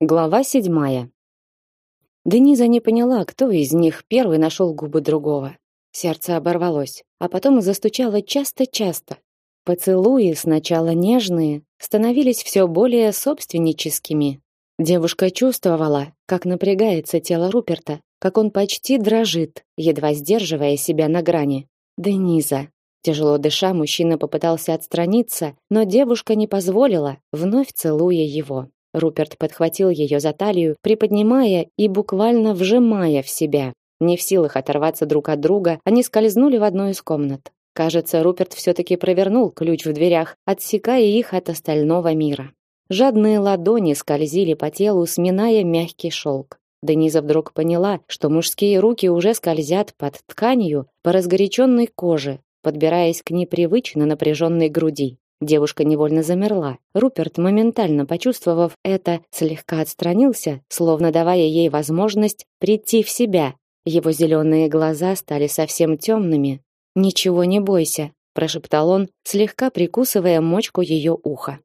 Глава седьмая. Дениза не поняла, кто из них первый нашел губы другого. Сердце оборвалось, а потом застучало часто-часто. Поцелуи, сначала нежные, становились все более собственническими. Девушка чувствовала, как напрягается тело Руперта, как он почти дрожит, едва сдерживая себя на грани. Дениза. Тяжело дыша, мужчина попытался отстраниться, но девушка не позволила, вновь целуя его. Руперт подхватил ее за талию, приподнимая и буквально вжимая в себя. Не в силах оторваться друг от друга, они скользнули в одну из комнат. Кажется, Руперт все-таки провернул ключ в дверях, отсекая их от остального мира. Жадные ладони скользили по телу, сминая мягкий шелк. Дениза вдруг поняла, что мужские руки уже скользят под тканью по разгоряченной коже, подбираясь к непривычно напряженной груди. Девушка невольно замерла. Руперт, моментально почувствовав это, слегка отстранился, словно давая ей возможность прийти в себя. Его зеленые глаза стали совсем темными. «Ничего не бойся», – прошептал он, слегка прикусывая мочку ее уха.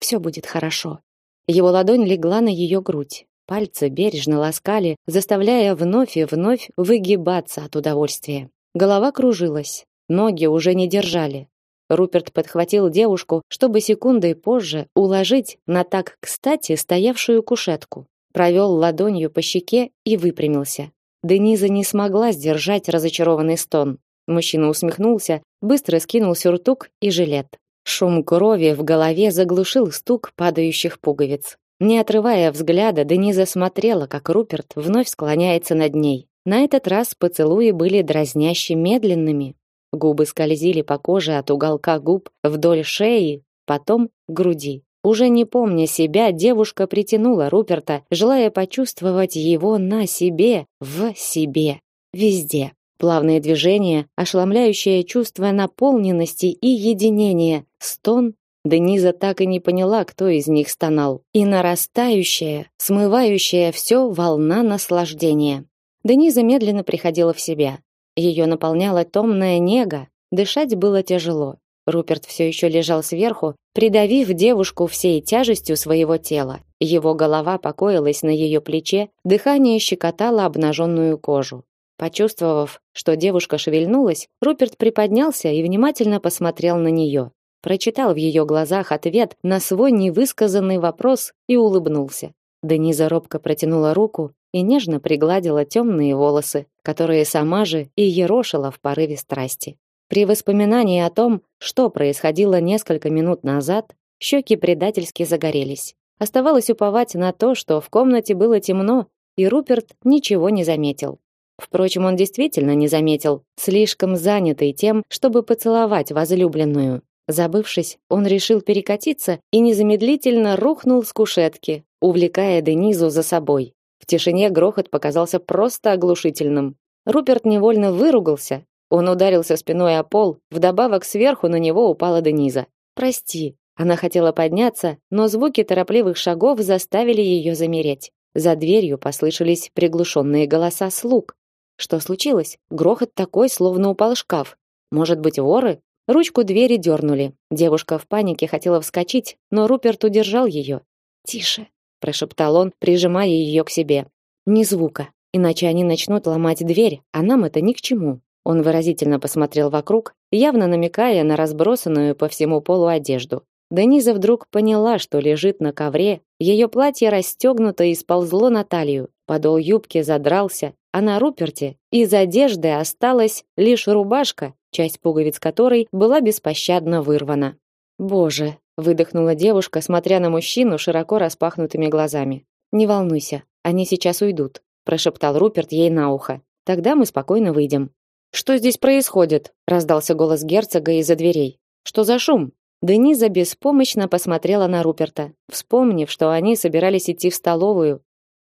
«Все будет хорошо». Его ладонь легла на ее грудь. Пальцы бережно ласкали, заставляя вновь и вновь выгибаться от удовольствия. Голова кружилась, ноги уже не держали. Руперт подхватил девушку, чтобы секундой позже уложить на так кстати стоявшую кушетку. Провел ладонью по щеке и выпрямился. Дениза не смогла сдержать разочарованный стон. Мужчина усмехнулся, быстро скинул сюртук и жилет. Шум крови в голове заглушил стук падающих пуговиц. Не отрывая взгляда, Дениза смотрела, как Руперт вновь склоняется над ней. На этот раз поцелуи были дразняще медленными, Губы скользили по коже от уголка губ вдоль шеи, потом груди. Уже не помня себя, девушка притянула Руперта, желая почувствовать его на себе, в себе, везде. Плавные движения, ошеломляющее чувство наполненности и единения, стон. Дениза так и не поняла, кто из них стонал. И нарастающая, смывающая все волна наслаждения. Дениза медленно приходила в себя. Ее наполняла томная нега, дышать было тяжело. Руперт все еще лежал сверху, придавив девушку всей тяжестью своего тела. Его голова покоилась на ее плече, дыхание щекотало обнаженную кожу. Почувствовав, что девушка шевельнулась, Руперт приподнялся и внимательно посмотрел на нее. Прочитал в ее глазах ответ на свой невысказанный вопрос и улыбнулся. Дениза робко протянула руку и нежно пригладила темные волосы, которые сама же и ерошила в порыве страсти. При воспоминании о том, что происходило несколько минут назад, щеки предательски загорелись. Оставалось уповать на то, что в комнате было темно, и Руперт ничего не заметил. Впрочем, он действительно не заметил, слишком занятый тем, чтобы поцеловать возлюбленную. Забывшись, он решил перекатиться и незамедлительно рухнул с кушетки, увлекая Денизу за собой. В тишине грохот показался просто оглушительным. Руперт невольно выругался. Он ударился спиной о пол, вдобавок сверху на него упала Дениза. «Прости». Она хотела подняться, но звуки торопливых шагов заставили ее замереть. За дверью послышались приглушенные голоса слуг. Что случилось? Грохот такой, словно упал шкаф. Может быть, воры? Ручку двери дернули. Девушка в панике хотела вскочить, но Руперт удержал ее. «Тише», прошептал он, прижимая ее к себе. Ни звука, иначе они начнут ломать дверь, а нам это ни к чему. Он выразительно посмотрел вокруг, явно намекая на разбросанную по всему полу одежду. Дениза вдруг поняла, что лежит на ковре, ее платье расстегнуто и сползло на талию, подол юбки задрался, а на Руперте из одежды осталась лишь рубашка, часть пуговиц которой была беспощадно вырвана. Боже, выдохнула девушка, смотря на мужчину широко распахнутыми глазами. Не волнуйся, они сейчас уйдут, прошептал Руперт ей на ухо. Тогда мы спокойно выйдем. Что здесь происходит? раздался голос герцога из-за дверей. Что за шум? Дениза беспомощно посмотрела на Руперта, вспомнив, что они собирались идти в столовую.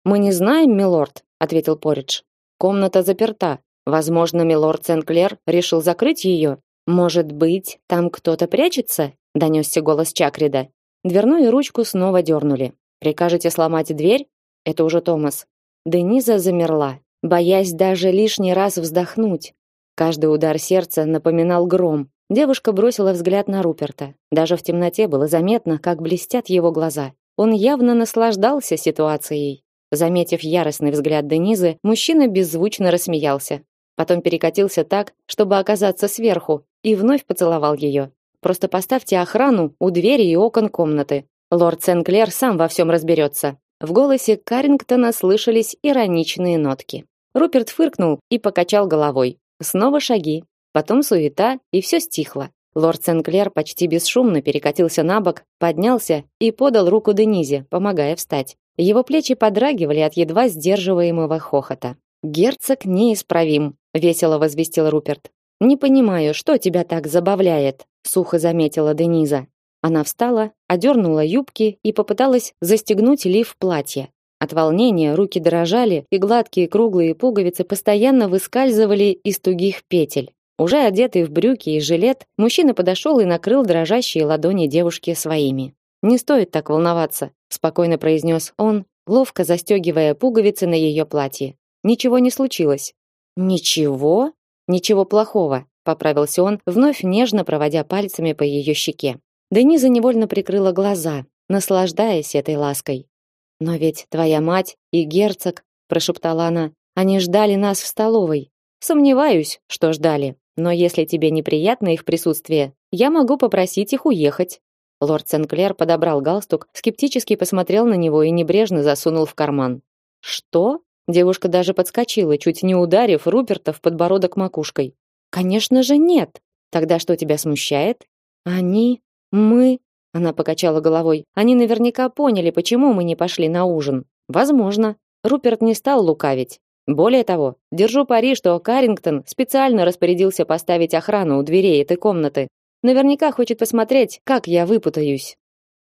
Мы не знаем, милорд, ответил Поридж. Комната заперта. Возможно, милорд Сенклер решил закрыть ее. Может быть, там кто-то прячется? донесся голос Чакрида. Дверную ручку снова дернули. Прикажете сломать дверь? Это уже Томас. Дениза замерла, боясь даже лишний раз вздохнуть. Каждый удар сердца напоминал гром. Девушка бросила взгляд на Руперта. Даже в темноте было заметно, как блестят его глаза. Он явно наслаждался ситуацией. Заметив яростный взгляд Денизы, мужчина беззвучно рассмеялся. Потом перекатился так, чтобы оказаться сверху, и вновь поцеловал ее. Просто поставьте охрану у двери и окон комнаты. Лорд Сенклер сам во всем разберется. В голосе Карингтона слышались ироничные нотки. Руперт фыркнул и покачал головой. Снова шаги, потом суета, и все стихло. Лорд Сенклер почти бесшумно перекатился на бок, поднялся и подал руку Денизе, помогая встать. Его плечи подрагивали от едва сдерживаемого хохота. «Герцог неисправим», — весело возвестил Руперт. «Не понимаю, что тебя так забавляет», — сухо заметила Дениза. Она встала, одернула юбки и попыталась застегнуть лиф платья. От волнения руки дрожали, и гладкие круглые пуговицы постоянно выскальзывали из тугих петель. Уже одетый в брюки и жилет, мужчина подошел и накрыл дрожащие ладони девушки своими. «Не стоит так волноваться», — спокойно произнес он, ловко застегивая пуговицы на ее платье. «Ничего не случилось». «Ничего? Ничего плохого», — поправился он, вновь нежно проводя пальцами по ее щеке. Дениза невольно прикрыла глаза, наслаждаясь этой лаской. «Но ведь твоя мать и герцог», — прошептала она, — «они ждали нас в столовой. Сомневаюсь, что ждали, но если тебе неприятно их присутствие, я могу попросить их уехать». Лорд Сенклер подобрал галстук, скептически посмотрел на него и небрежно засунул в карман. «Что?» Девушка даже подскочила, чуть не ударив Руперта в подбородок макушкой. «Конечно же нет. Тогда что тебя смущает?» «Они...» Мы, она покачала головой. Они наверняка поняли, почему мы не пошли на ужин. Возможно, Руперт не стал лукавить. Более того, держу пари, что Карингтон специально распорядился поставить охрану у дверей этой комнаты. Наверняка хочет посмотреть, как я выпутаюсь.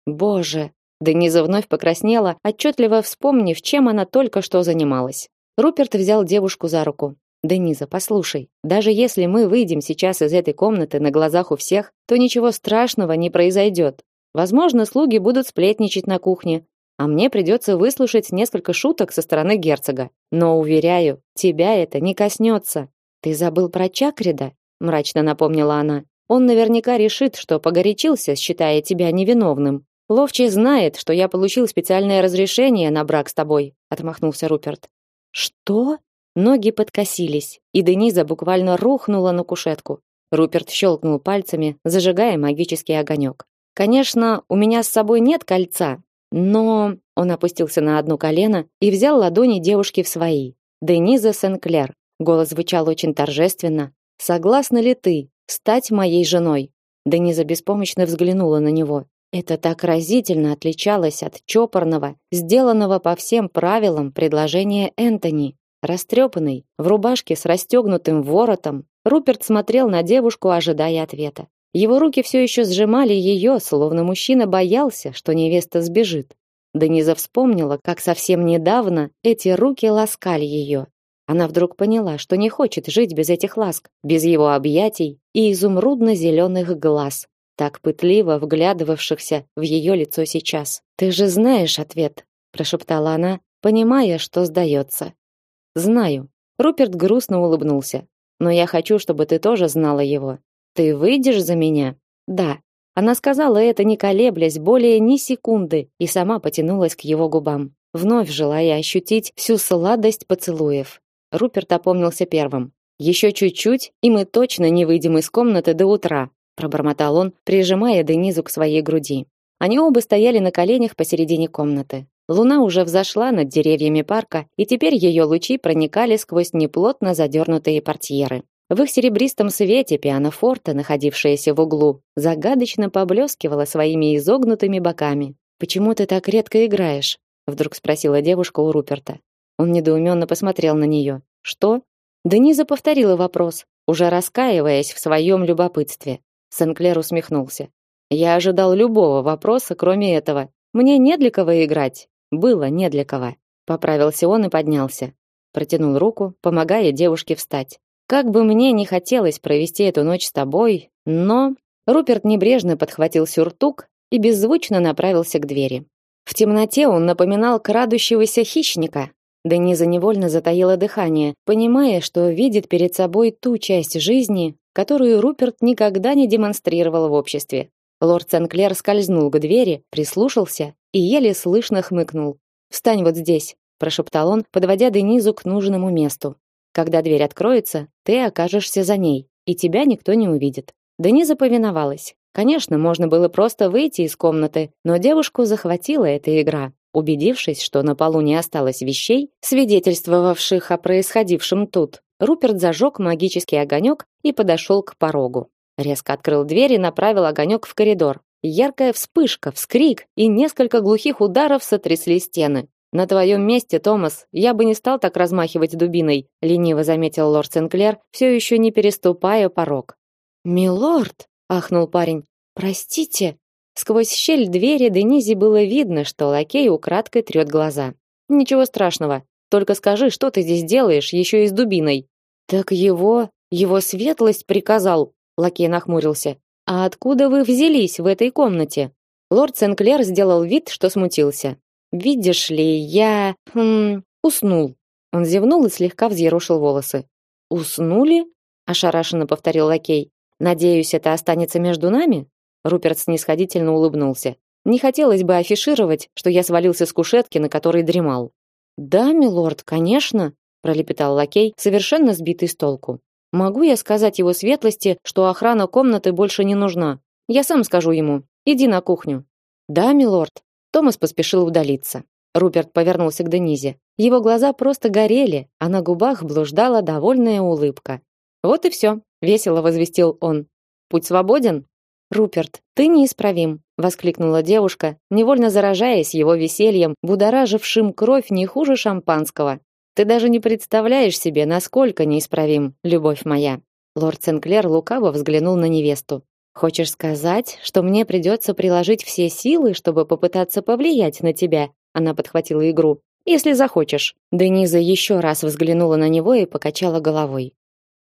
Боже, Дениза вновь покраснела, отчетливо вспомнив, чем она только что занималась. Руперт взял девушку за руку. Дениза, послушай, даже если мы выйдем сейчас из этой комнаты на глазах у всех, то ничего страшного не произойдет. Возможно, слуги будут сплетничать на кухне, а мне придется выслушать несколько шуток со стороны герцога. Но уверяю, тебя это не коснется. Ты забыл про Чакрида? мрачно напомнила она. Он наверняка решит, что погорячился, считая тебя невиновным. Ловчий знает, что я получил специальное разрешение на брак с тобой, отмахнулся Руперт. Что? Ноги подкосились, и Дениза буквально рухнула на кушетку. Руперт щелкнул пальцами, зажигая магический огонек. Конечно, у меня с собой нет кольца, но он опустился на одно колено и взял ладони девушки в свои. Дениза Сенклер. Голос звучал очень торжественно. Согласна ли ты стать моей женой? Дениза беспомощно взглянула на него. Это так разительно отличалось от чопорного, сделанного по всем правилам предложения Энтони. Растрепанный, в рубашке с расстегнутым воротом, Руперт смотрел на девушку, ожидая ответа. Его руки все еще сжимали ее, словно мужчина боялся, что невеста сбежит. Дениза вспомнила, как совсем недавно эти руки ласкали ее. Она вдруг поняла, что не хочет жить без этих ласк, без его объятий и изумрудно-зеленых глаз, так пытливо вглядывавшихся в ее лицо сейчас. «Ты же знаешь ответ», – прошептала она, понимая, что сдается. Знаю. Руперт грустно улыбнулся. Но я хочу, чтобы ты тоже знала его. Ты выйдешь за меня? Да. Она сказала это не колеблясь более ни секунды и сама потянулась к его губам, вновь желая ощутить всю сладость поцелуев. Руперт опомнился первым. Еще чуть-чуть, и мы точно не выйдем из комнаты до утра, пробормотал он, прижимая Денизу к своей груди. Они оба стояли на коленях посередине комнаты. Луна уже взошла над деревьями парка, и теперь ее лучи проникали сквозь неплотно задернутые портьеры. В их серебристом свете пианофорте, находившееся в углу, загадочно поблескивало своими изогнутыми боками. «Почему ты так редко играешь?» — вдруг спросила девушка у Руперта. Он недоуменно посмотрел на нее. «Что?» Дениза повторила вопрос, уже раскаиваясь в своем любопытстве. Сенклер усмехнулся. «Я ожидал любого вопроса, кроме этого. Мне не для кого играть. Было не для кого. Поправился он и поднялся. Протянул руку, помогая девушке встать. Как бы мне не хотелось провести эту ночь с тобой, но Руперт небрежно подхватил сюртук и беззвучно направился к двери. В темноте он напоминал крадущегося хищника. Дениза невольно затаила дыхание, понимая, что видит перед собой ту часть жизни, которую Руперт никогда не демонстрировал в обществе. Лорд Сенклер скользнул к двери, прислушался и еле слышно хмыкнул. "Встань вот здесь", прошептал он, подводя Денизу к нужному месту. "Когда дверь откроется, ты окажешься за ней, и тебя никто не увидит". Дениза повиновалась. Конечно, можно было просто выйти из комнаты, но девушку захватила эта игра. Убедившись, что на полу не осталось вещей, свидетельствовавших о происходившем тут, Руперт зажег магический огонек и подошел к порогу. Резко открыл дверь и направил огонек в коридор. Яркая вспышка, вскрик и несколько глухих ударов сотрясли стены. На твоем месте, Томас, я бы не стал так размахивать дубиной, лениво заметил лорд Сенклер, все еще не переступая порог. Милорд, ахнул парень. Простите. Сквозь щель двери Денизи было видно, что лакей украдкой трет глаза. Ничего страшного. Только скажи, что ты здесь делаешь, еще и с дубиной. Так его, его светлость приказал, лакей нахмурился. А откуда вы взялись в этой комнате? Лорд Сенклер сделал вид, что смутился. Видишь ли, я, хм, уснул. Он зевнул и слегка взъерошил волосы. Уснули? ошарашенно повторил лакей. Надеюсь, это останется между нами? Руперт снисходительно улыбнулся. Не хотелось бы афишировать, что я свалился с кушетки, на которой дремал. Да, милорд, конечно, пролепетал лакей, совершенно сбитый с толку. Могу я сказать его светлости, что охрана комнаты больше не нужна? Я сам скажу ему. Иди на кухню. Да, милорд. Томас поспешил удалиться. Руперт повернулся к Денизе. Его глаза просто горели, а на губах блуждала довольная улыбка. Вот и все, весело возвестил он. Путь свободен? Руперт, ты неисправим, воскликнула девушка, невольно заражаясь его весельем, будоражившим кровь не хуже шампанского. Ты даже не представляешь себе, насколько неисправим, любовь моя. Лорд Сенклер лукаво взглянул на невесту. Хочешь сказать, что мне придется приложить все силы, чтобы попытаться повлиять на тебя? Она подхватила игру. Если захочешь. Дениза еще раз взглянула на него и покачала головой.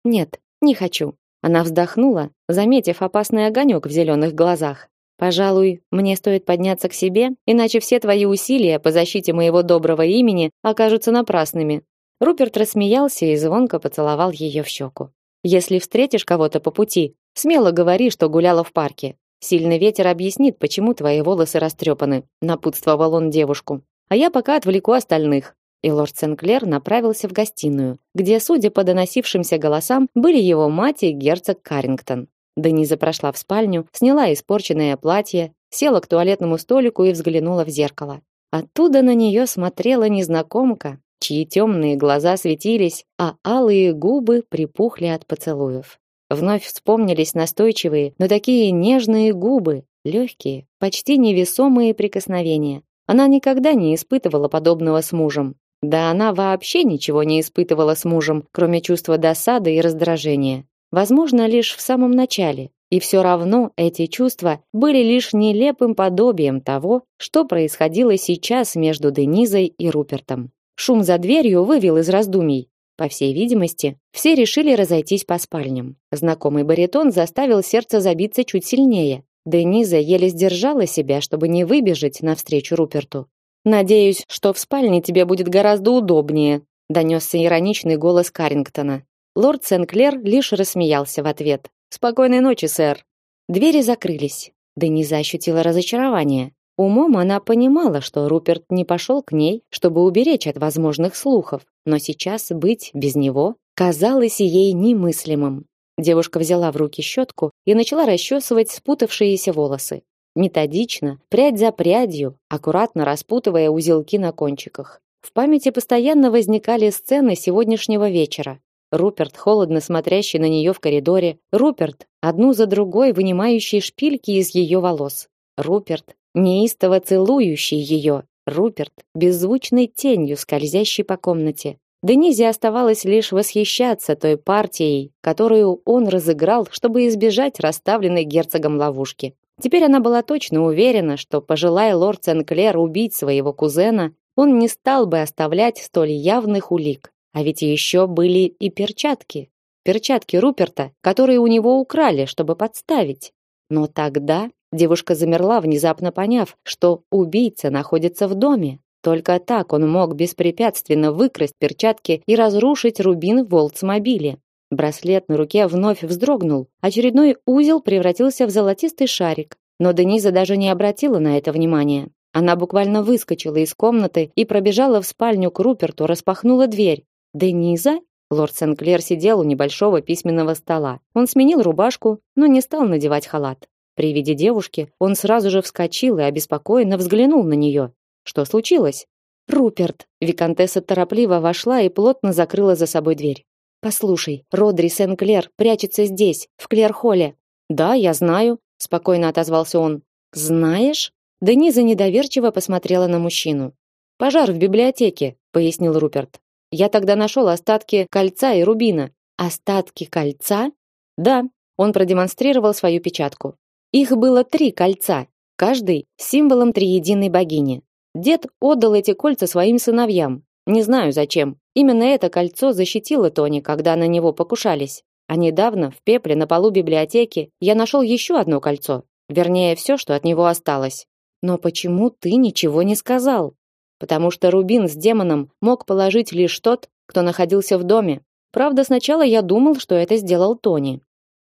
Нет, не хочу. Она вздохнула, заметив опасный огонек в зеленых глазах. Пожалуй, мне стоит подняться к себе, иначе все твои усилия по защите моего доброго имени окажутся напрасными. Руперт рассмеялся и звонко поцеловал ее в щеку. Если встретишь кого-то по пути, смело говори, что гуляла в парке. Сильный ветер объяснит, почему твои волосы растрепаны, напутствовал он девушку. А я пока отвлеку остальных. И лорд Сенклер направился в гостиную, где, судя по доносившимся голосам, были его мать и герцог Карингтон. Дениза прошла в спальню, сняла испорченное платье, села к туалетному столику и взглянула в зеркало. Оттуда на нее смотрела незнакомка, чьи темные глаза светились, а алые губы припухли от поцелуев. Вновь вспомнились настойчивые, но такие нежные губы, легкие, почти невесомые прикосновения. Она никогда не испытывала подобного с мужем. Да она вообще ничего не испытывала с мужем, кроме чувства досады и раздражения. Возможно, лишь в самом начале. И все равно эти чувства были лишь нелепым подобием того, что происходило сейчас между Денизой и Рупертом. Шум за дверью вывел из раздумий. По всей видимости, все решили разойтись по спальням. Знакомый баритон заставил сердце забиться чуть сильнее. Дениза еле сдержала себя, чтобы не выбежать навстречу Руперту. «Надеюсь, что в спальне тебе будет гораздо удобнее», донесся ироничный голос Карингтона. Лорд Сенклер лишь рассмеялся в ответ. Спокойной ночи, сэр. Двери закрылись. Дениза ощутила разочарование. Умом она понимала, что Руперт не пошел к ней, чтобы уберечь от возможных слухов, но сейчас быть без него казалось ей немыслимым. Девушка взяла в руки щетку и начала расчесывать спутавшиеся волосы. Методично, прядь за прядью, аккуратно распутывая узелки на кончиках. В памяти постоянно возникали сцены сегодняшнего вечера. Руперт, холодно смотрящий на нее в коридоре, Руперт, одну за другой вынимающий шпильки из ее волос, Руперт, неистово целующий ее, Руперт, беззвучной тенью скользящий по комнате. Денизе оставалось лишь восхищаться той партией, которую он разыграл, чтобы избежать расставленной герцогом ловушки. Теперь она была точно уверена, что пожелая лорд Сенклер убить своего кузена, он не стал бы оставлять столь явных улик. А ведь еще были и перчатки. Перчатки Руперта, которые у него украли, чтобы подставить. Но тогда девушка замерла, внезапно поняв, что убийца находится в доме. Только так он мог беспрепятственно выкрасть перчатки и разрушить рубин в Волтсмобиле. Браслет на руке вновь вздрогнул. Очередной узел превратился в золотистый шарик. Но Дениза даже не обратила на это внимания. Она буквально выскочила из комнаты и пробежала в спальню к Руперту, распахнула дверь. «Дениза?» Лорд Сенклер сидел у небольшого письменного стола. Он сменил рубашку, но не стал надевать халат. При виде девушки он сразу же вскочил и обеспокоенно взглянул на нее. Что случилось? Руперт. Виконтесса торопливо вошла и плотно закрыла за собой дверь. Послушай, Родри Сенклер прячется здесь, в Клерхолле. Да, я знаю, спокойно отозвался он. Знаешь? Дениза недоверчиво посмотрела на мужчину. Пожар в библиотеке, пояснил Руперт. Я тогда нашел остатки кольца и рубина. Остатки кольца? Да, он продемонстрировал свою печатку. Их было три кольца, каждый символом триединой богини. Дед отдал эти кольца своим сыновьям. Не знаю зачем. Именно это кольцо защитило Тони, когда на него покушались. А недавно в пепле на полу библиотеки я нашел еще одно кольцо. Вернее, все, что от него осталось. Но почему ты ничего не сказал? Потому что рубин с демоном мог положить лишь тот, кто находился в доме. Правда, сначала я думал, что это сделал Тони.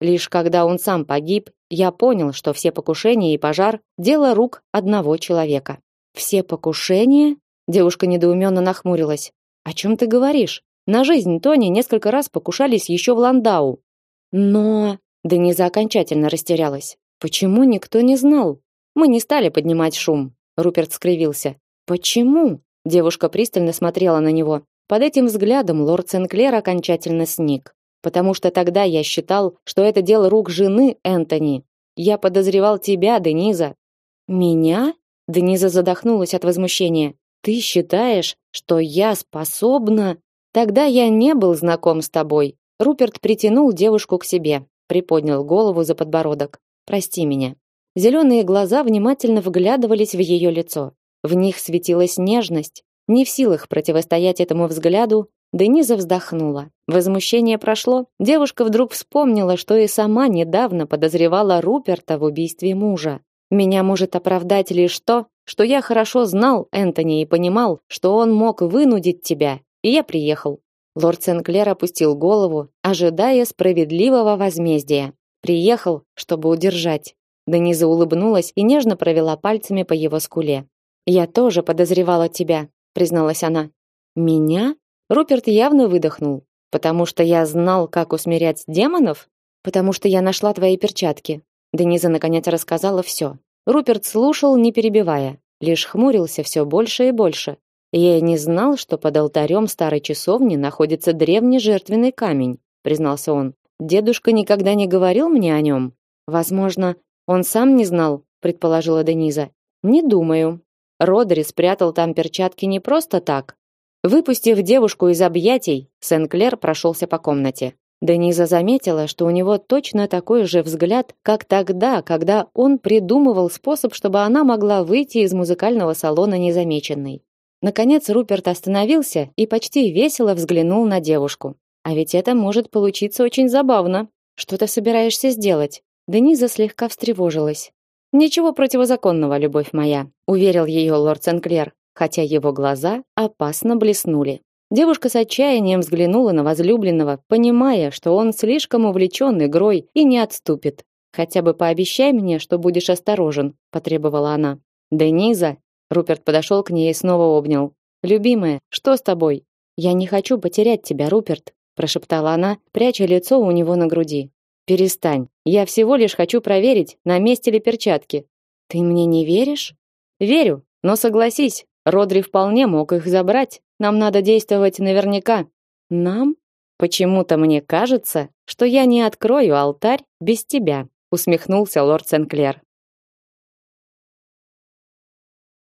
Лишь когда он сам погиб, я понял, что все покушения и пожар дело рук одного человека. Все покушения? Девушка недоуменно нахмурилась. О чем ты говоришь? На жизнь Тони несколько раз покушались еще в Ландау. Но Дениза окончательно растерялась. Почему никто не знал? Мы не стали поднимать шум. Руперт скривился. Почему? Девушка пристально смотрела на него. Под этим взглядом лорд Сенклер окончательно сник, потому что тогда я считал, что это дело рук жены Энтони. Я подозревал тебя, Дениза. Меня? Дениза задохнулась от возмущения. Ты считаешь, что я способна? Тогда я не был знаком с тобой. Руперт притянул девушку к себе, приподнял голову за подбородок. Прости меня. Зеленые глаза внимательно вглядывались в ее лицо. В них светилась нежность. Не в силах противостоять этому взгляду, Дениза вздохнула. Возмущение прошло. Девушка вдруг вспомнила, что и сама недавно подозревала Руперта в убийстве мужа. Меня может оправдать лишь то, что я хорошо знал Энтони и понимал, что он мог вынудить тебя, и я приехал. Лорд Сенклер опустил голову, ожидая справедливого возмездия. Приехал, чтобы удержать. Дениза улыбнулась и нежно провела пальцами по его скуле. Я тоже подозревала тебя, призналась она. Меня? Руперт явно выдохнул. Потому что я знал, как усмирять демонов? Потому что я нашла твои перчатки. Дениза наконец рассказала все. Руперт слушал, не перебивая, лишь хмурился все больше и больше. Я не знал, что под алтарем старой часовни находится древний жертвенный камень, признался он. Дедушка никогда не говорил мне о нем. Возможно, он сам не знал, предположила Дениза. Не думаю, Родри спрятал там перчатки не просто так. Выпустив девушку из объятий, Сенклер прошелся по комнате. Дениза заметила, что у него точно такой же взгляд, как тогда, когда он придумывал способ, чтобы она могла выйти из музыкального салона незамеченной. Наконец Руперт остановился и почти весело взглянул на девушку. А ведь это может получиться очень забавно. Что ты собираешься сделать? Дениза слегка встревожилась. Ничего противозаконного, любовь моя, уверил ее лорд Сенклер, хотя его глаза опасно блеснули. Девушка с отчаянием взглянула на возлюбленного, понимая, что он слишком увлечен игрой и не отступит. Хотя бы пообещай мне, что будешь осторожен, потребовала она. Дениза, Руперт подошел к ней и снова обнял. Любимая, что с тобой? Я не хочу потерять тебя, Руперт, прошептала она, пряча лицо у него на груди. Перестань. Я всего лишь хочу проверить, на месте ли перчатки. Ты мне не веришь? Верю, но согласись, Родри вполне мог их забрать. Нам надо действовать наверняка. Нам? Почему-то мне кажется, что я не открою алтарь без тебя, усмехнулся лорд Сенклер.